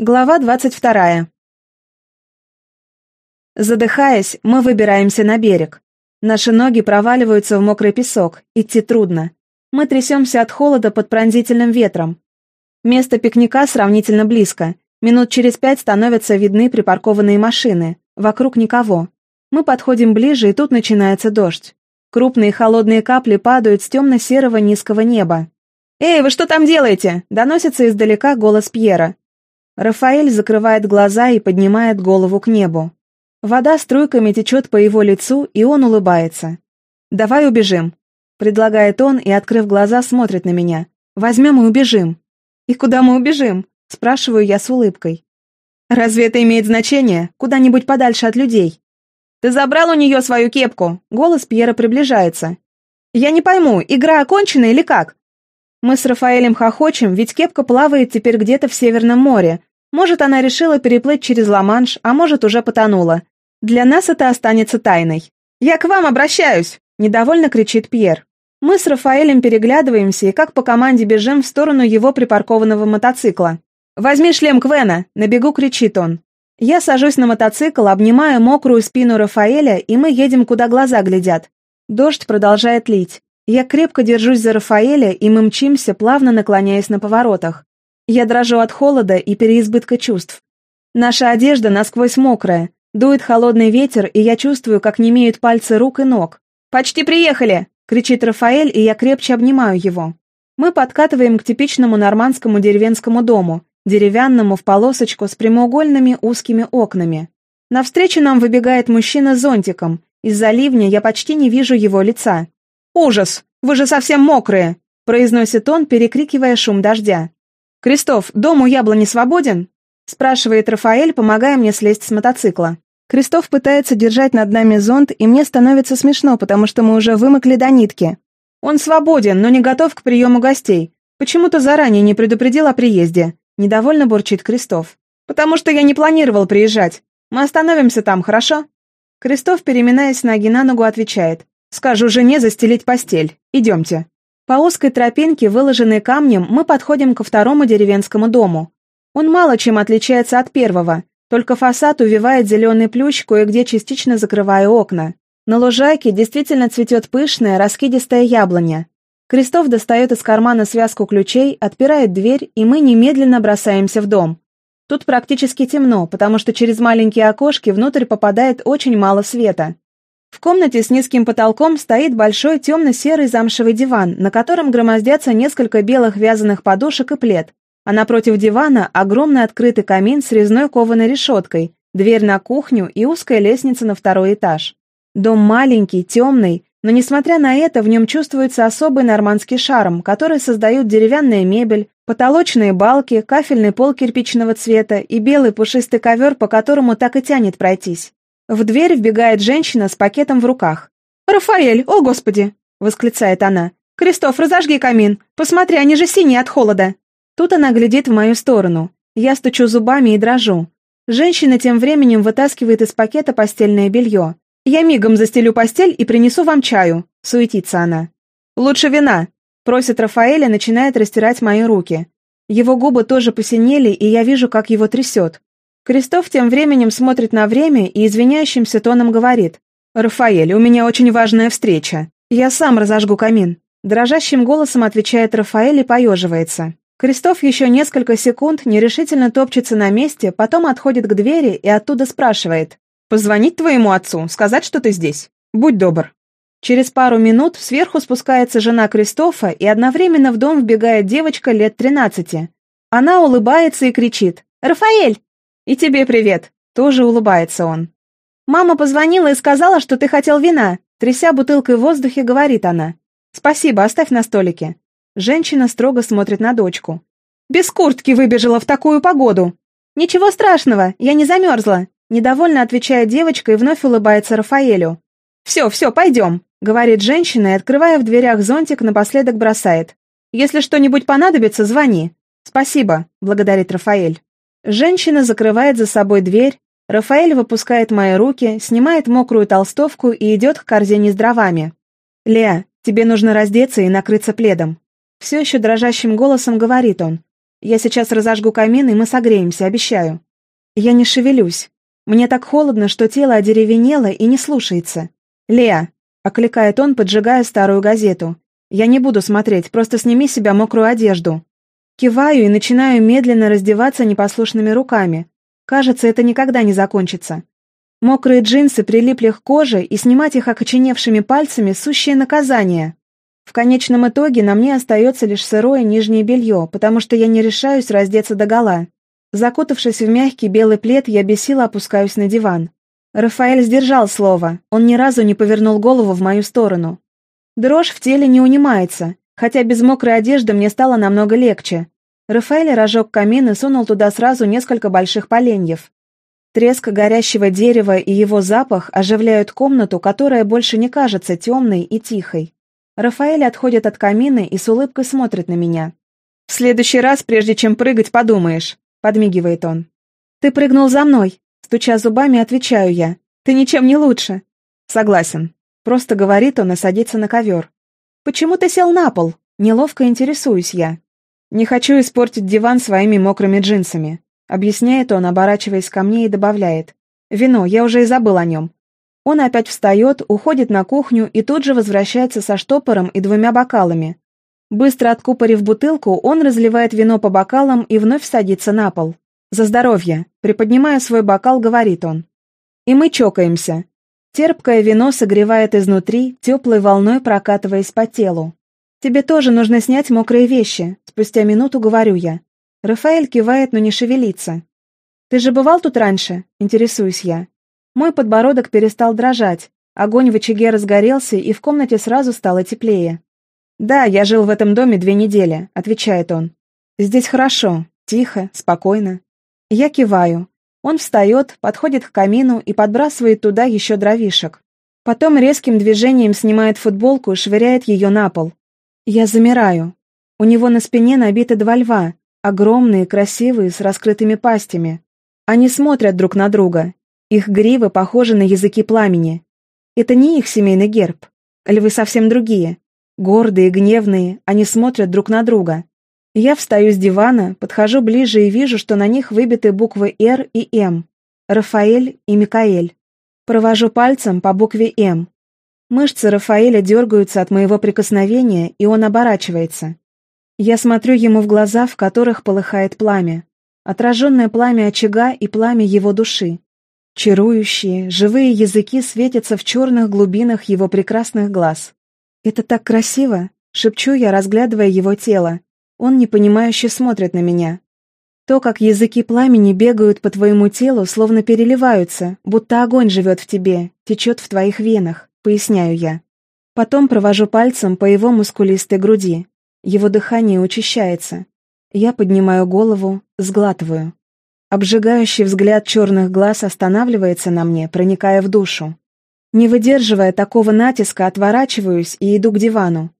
Глава двадцать вторая. Задыхаясь, мы выбираемся на берег. Наши ноги проваливаются в мокрый песок, идти трудно. Мы трясемся от холода под пронзительным ветром. Место пикника сравнительно близко. Минут через пять становятся видны припаркованные машины. Вокруг никого. Мы подходим ближе, и тут начинается дождь. Крупные холодные капли падают с темно-серого низкого неба. «Эй, вы что там делаете?» — доносится издалека голос Пьера. Рафаэль закрывает глаза и поднимает голову к небу. Вода струйками течет по его лицу, и он улыбается. «Давай убежим», — предлагает он и, открыв глаза, смотрит на меня. «Возьмем и убежим». «И куда мы убежим?» — спрашиваю я с улыбкой. «Разве это имеет значение? Куда-нибудь подальше от людей?» «Ты забрал у нее свою кепку?» Голос Пьера приближается. «Я не пойму, игра окончена или как?» Мы с Рафаэлем хохочем, ведь кепка плавает теперь где-то в Северном море, может, она решила переплыть через Ла-Манш, а может, уже потонула. Для нас это останется тайной. «Я к вам обращаюсь!» – недовольно кричит Пьер. Мы с Рафаэлем переглядываемся и как по команде бежим в сторону его припаркованного мотоцикла. «Возьми шлем Квена!» – на бегу кричит он. Я сажусь на мотоцикл, обнимаю мокрую спину Рафаэля, и мы едем, куда глаза глядят. Дождь продолжает лить. Я крепко держусь за Рафаэля, и мы мчимся, плавно наклоняясь на поворотах. Я дрожу от холода и переизбытка чувств. Наша одежда насквозь мокрая, дует холодный ветер, и я чувствую, как немеют пальцы рук и ног. «Почти приехали!» — кричит Рафаэль, и я крепче обнимаю его. Мы подкатываем к типичному нормандскому деревенскому дому, деревянному в полосочку с прямоугольными узкими окнами. Навстречу нам выбегает мужчина с зонтиком. Из-за ливня я почти не вижу его лица. «Ужас! Вы же совсем мокрые!» — произносит он, перекрикивая шум дождя. «Кристоф, дом у яблони свободен?» — спрашивает Рафаэль, помогая мне слезть с мотоцикла. Кристоф пытается держать над нами зонт, и мне становится смешно, потому что мы уже вымокли до нитки. Он свободен, но не готов к приему гостей. Почему-то заранее не предупредил о приезде. Недовольно бурчит Кристоф. «Потому что я не планировал приезжать. Мы остановимся там, хорошо?» Кристоф, переминаясь ноги на ногу, отвечает. «Скажу жене застелить постель. Идемте». По узкой тропинке, выложенной камнем, мы подходим ко второму деревенскому дому. Он мало чем отличается от первого, только фасад увивает зеленый плющ, кое-где частично закрывая окна. На лужайке действительно цветет пышная, раскидистая яблоня. Крестов достает из кармана связку ключей, отпирает дверь, и мы немедленно бросаемся в дом. Тут практически темно, потому что через маленькие окошки внутрь попадает очень мало света. В комнате с низким потолком стоит большой темно-серый замшевый диван, на котором громоздятся несколько белых вязаных подушек и плед, а напротив дивана огромный открытый камин с резной кованой решеткой, дверь на кухню и узкая лестница на второй этаж. Дом маленький, темный, но несмотря на это в нем чувствуется особый нормандский шарм, который создают деревянная мебель, потолочные балки, кафельный пол кирпичного цвета и белый пушистый ковер, по которому так и тянет пройтись. В дверь вбегает женщина с пакетом в руках. «Рафаэль, о господи!» — восклицает она. «Кристоф, разожги камин! Посмотри, они же синие от холода!» Тут она глядит в мою сторону. Я стучу зубами и дрожу. Женщина тем временем вытаскивает из пакета постельное белье. «Я мигом застелю постель и принесу вам чаю», — суетится она. «Лучше вина», — просит Рафаэля, начинает растирать мои руки. Его губы тоже посинели, и я вижу, как его трясет. Крестов тем временем смотрит на время и извиняющимся тоном говорит. «Рафаэль, у меня очень важная встреча. Я сам разожгу камин». Дрожащим голосом отвечает Рафаэль и поеживается. Крестов еще несколько секунд нерешительно топчется на месте, потом отходит к двери и оттуда спрашивает. «Позвонить твоему отцу, сказать, что ты здесь? Будь добр». Через пару минут сверху спускается жена Кристофа, и одновременно в дом вбегает девочка лет тринадцати. Она улыбается и кричит. «Рафаэль, «И тебе привет!» — тоже улыбается он. «Мама позвонила и сказала, что ты хотел вина», — тряся бутылкой в воздухе, говорит она. «Спасибо, оставь на столике». Женщина строго смотрит на дочку. «Без куртки выбежала в такую погоду!» «Ничего страшного, я не замерзла», — недовольно отвечает девочка и вновь улыбается Рафаэлю. «Все, все, пойдем», — говорит женщина и, открывая в дверях зонтик, напоследок бросает. «Если что-нибудь понадобится, звони». «Спасибо», — благодарит Рафаэль. Женщина закрывает за собой дверь, Рафаэль выпускает мои руки, снимает мокрую толстовку и идет к корзине с дровами. «Леа, тебе нужно раздеться и накрыться пледом». Все еще дрожащим голосом говорит он. Я сейчас разожгу камин, и мы согреемся, обещаю. Я не шевелюсь. Мне так холодно, что тело одеревенело и не слушается. «Леа!» — окликает он, поджигая старую газету. «Я не буду смотреть, просто сними себя мокрую одежду». Киваю и начинаю медленно раздеваться непослушными руками. Кажется, это никогда не закончится. Мокрые джинсы прилипли к коже, и снимать их окоченевшими пальцами – сущее наказание. В конечном итоге на мне остается лишь сырое нижнее белье, потому что я не решаюсь раздеться догола. Закутавшись в мягкий белый плед, я без сил опускаюсь на диван. Рафаэль сдержал слово, он ни разу не повернул голову в мою сторону. Дрожь в теле не унимается, хотя без мокрой одежды мне стало намного легче. Рафаэль разжег камин и сунул туда сразу несколько больших поленьев. Треск горящего дерева и его запах оживляют комнату, которая больше не кажется темной и тихой. Рафаэль отходит от камина и с улыбкой смотрит на меня. «В следующий раз, прежде чем прыгать, подумаешь», — подмигивает он. «Ты прыгнул за мной», — стуча зубами, отвечаю я. «Ты ничем не лучше». «Согласен», — просто говорит он и садится на ковер. «Почему ты сел на пол?» Неловко интересуюсь я. «Не хочу испортить диван своими мокрыми джинсами. Объясняет он, оборачиваясь ко мне и добавляет. «Вино, я уже и забыл о нем». Он опять встает, уходит на кухню и тут же возвращается со штопором и двумя бокалами. Быстро откупорив бутылку, он разливает вино по бокалам и вновь садится на пол. «За здоровье!» Приподнимая свой бокал, говорит он. И мы чокаемся. Терпкое вино согревает изнутри, теплой волной прокатываясь по телу. «Тебе тоже нужно снять мокрые вещи», спустя минуту говорю я. Рафаэль кивает, но не шевелится. «Ты же бывал тут раньше?» – интересуюсь я. Мой подбородок перестал дрожать, огонь в очаге разгорелся, и в комнате сразу стало теплее. «Да, я жил в этом доме две недели», – отвечает он. «Здесь хорошо, тихо, спокойно». Я киваю. Он встает, подходит к камину и подбрасывает туда еще дровишек. Потом резким движением снимает футболку и швыряет ее на пол. Я замираю. У него на спине набиты два льва, Огромные, красивые, с раскрытыми пастями. Они смотрят друг на друга. Их гривы похожи на языки пламени. Это не их семейный герб. Львы совсем другие. Гордые, гневные, они смотрят друг на друга. Я встаю с дивана, подхожу ближе и вижу, что на них выбиты буквы «Р» и «М». Рафаэль и Микаэль. Провожу пальцем по букве «М». Мышцы Рафаэля дергаются от моего прикосновения, и он оборачивается. Я смотрю ему в глаза, в которых полыхает пламя. Отраженное пламя очага и пламя его души. Чарующие, живые языки светятся в черных глубинах его прекрасных глаз. «Это так красиво!» — шепчу я, разглядывая его тело. Он непонимающе смотрит на меня. То, как языки пламени бегают по твоему телу, словно переливаются, будто огонь живет в тебе, течет в твоих венах, поясняю я. Потом провожу пальцем по его мускулистой груди. Его дыхание учащается. Я поднимаю голову, сглатываю. Обжигающий взгляд черных глаз останавливается на мне, проникая в душу. Не выдерживая такого натиска, отворачиваюсь и иду к дивану.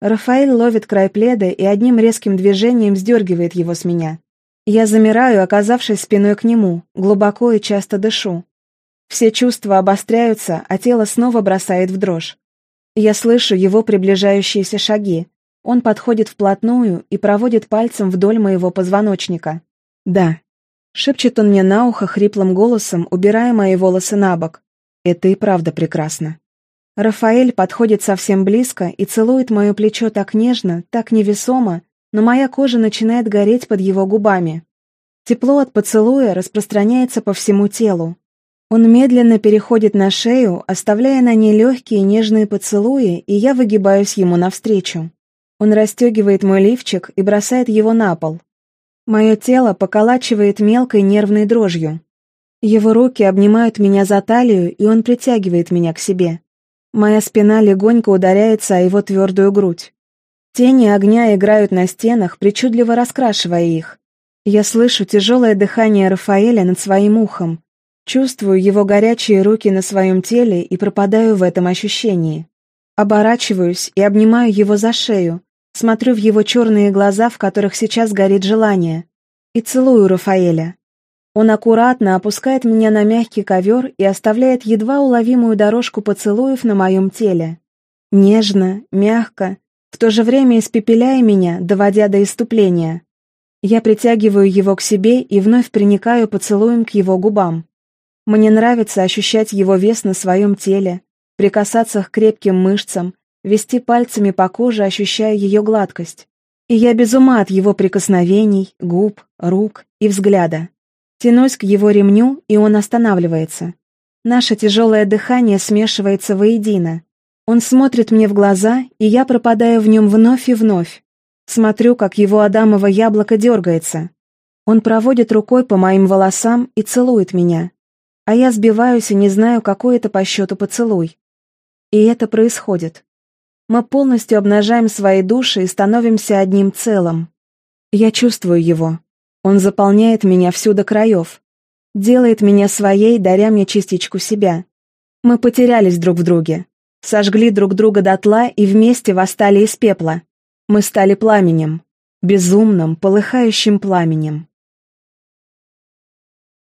Рафаэль ловит край пледа и одним резким движением сдергивает его с меня. Я замираю, оказавшись спиной к нему, глубоко и часто дышу. Все чувства обостряются, а тело снова бросает в дрожь. Я слышу его приближающиеся шаги, он подходит вплотную и проводит пальцем вдоль моего позвоночника. «Да», — шепчет он мне на ухо хриплым голосом, убирая мои волосы на бок. «Это и правда прекрасно». Рафаэль подходит совсем близко и целует мое плечо так нежно, так невесомо, но моя кожа начинает гореть под его губами. Тепло от поцелуя распространяется по всему телу. Он медленно переходит на шею, оставляя на ней легкие нежные поцелуи, и я выгибаюсь ему навстречу. Он расстегивает мой лифчик и бросает его на пол. Мое тело поколачивает мелкой нервной дрожью. Его руки обнимают меня за талию, и он притягивает меня к себе. Моя спина легонько ударяется о его твердую грудь. Тени огня играют на стенах, причудливо раскрашивая их. Я слышу тяжелое дыхание Рафаэля над своим ухом, чувствую его горячие руки на своем теле и пропадаю в этом ощущении. Оборачиваюсь и обнимаю его за шею, Смотрю в его черные глаза, в которых сейчас горит желание. И целую Рафаэля. Он аккуратно опускает меня на мягкий ковер и оставляет едва уловимую дорожку поцелуев на моем теле. Нежно, мягко, в то же время испепеляя меня, доводя до иступления. Я притягиваю его к себе и вновь приникаю поцелуем к его губам. Мне нравится ощущать его вес на своем теле, прикасаться к крепким мышцам, вести пальцами по коже, ощущая ее гладкость. И я без ума от его прикосновений, губ, рук и взгляда. Тянусь к его ремню, и он останавливается. Наше тяжелое дыхание смешивается воедино. Он смотрит мне в глаза, и я пропадаю в нем вновь и вновь. Смотрю, как его адамово яблоко дергается. Он проводит рукой по моим волосам и целует меня. А я сбиваюсь и не знаю, какой это по счету поцелуй. И это происходит. Мы полностью обнажаем свои души и становимся одним целым. Я чувствую его. Он заполняет меня всю до краев. Делает меня своей, даря мне частичку себя. Мы потерялись друг в друге. Сожгли друг друга дотла и вместе восстали из пепла. Мы стали пламенем, безумным, полыхающим пламенем.